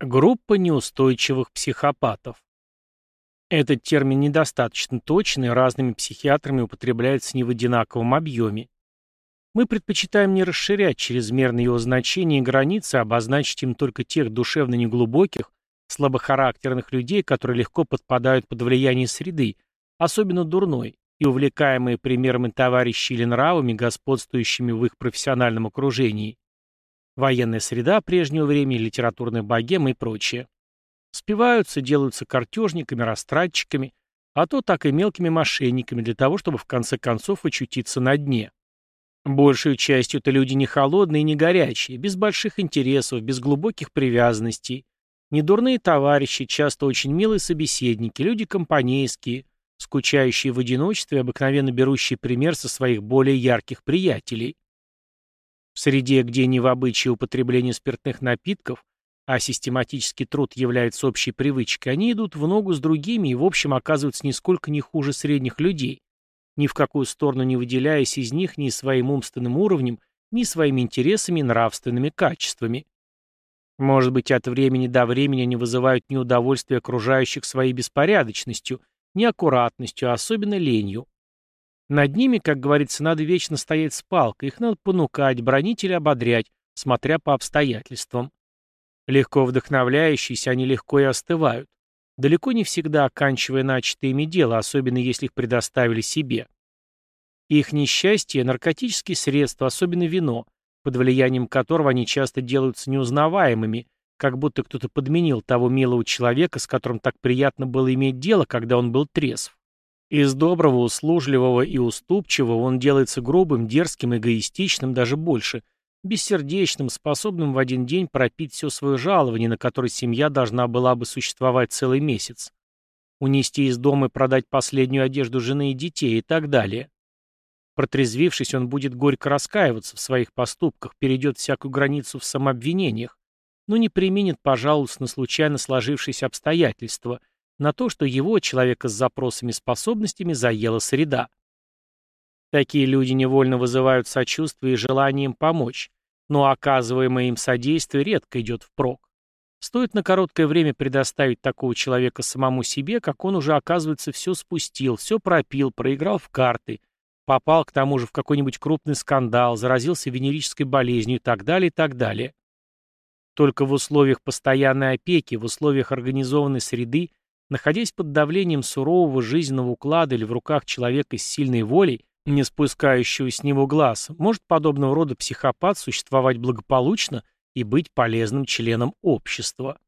Группа неустойчивых психопатов. Этот термин недостаточно точный, разными психиатрами употребляется не в одинаковом объеме. Мы предпочитаем не расширять чрезмерно его значение и границы, а обозначить им только тех душевно неглубоких, слабохарактерных людей, которые легко подпадают под влияние среды, особенно дурной, и увлекаемые примерами товарищей или нравами, господствующими в их профессиональном окружении военная среда прежнего времени, литературная богема и прочее. Спиваются, делаются картежниками, растратчиками, а то так и мелкими мошенниками для того, чтобы в конце концов очутиться на дне. Большую частью это люди не холодные и не горячие, без больших интересов, без глубоких привязанностей. Недурные товарищи, часто очень милые собеседники, люди компанейские, скучающие в одиночестве, обыкновенно берущие пример со своих более ярких приятелей. В среде, где не в обычае употребления спиртных напитков, а систематический труд является общей привычкой, они идут в ногу с другими и, в общем, оказываются нисколько не хуже средних людей, ни в какую сторону не выделяясь из них ни своим умственным уровнем, ни своими интересами и нравственными качествами. Может быть, от времени до времени они вызывают неудовольствие окружающих своей беспорядочностью, неаккуратностью, а особенно ленью. Над ними, как говорится, надо вечно стоять с палкой, их надо понукать, бронить или ободрять, смотря по обстоятельствам. Легко вдохновляющиеся, они легко и остывают, далеко не всегда оканчивая начатое ими дело, особенно если их предоставили себе. Их несчастье – наркотические средства, особенно вино, под влиянием которого они часто делаются неузнаваемыми, как будто кто-то подменил того милого человека, с которым так приятно было иметь дело, когда он был трезв. Из доброго, услужливого и уступчивого он делается грубым, дерзким, эгоистичным, даже больше, бессердечным, способным в один день пропить все свое жалование, на которое семья должна была бы существовать целый месяц, унести из дома и продать последнюю одежду жены и детей и так далее. Протрезвившись, он будет горько раскаиваться в своих поступках, перейдет всякую границу в самообвинениях, но не применит пожалуйста на случайно сложившиеся обстоятельства – на то, что его, человека с запросами способностями, заела среда. Такие люди невольно вызывают сочувствие и желание им помочь, но оказываемое им содействие редко идет впрок. Стоит на короткое время предоставить такого человека самому себе, как он уже, оказывается, все спустил, все пропил, проиграл в карты, попал к тому же в какой-нибудь крупный скандал, заразился венерической болезнью и так далее, и так далее. Только в условиях постоянной опеки, в условиях организованной среды Находясь под давлением сурового жизненного уклада или в руках человека с сильной волей, не спускающего с него глаз, может подобного рода психопат существовать благополучно и быть полезным членом общества.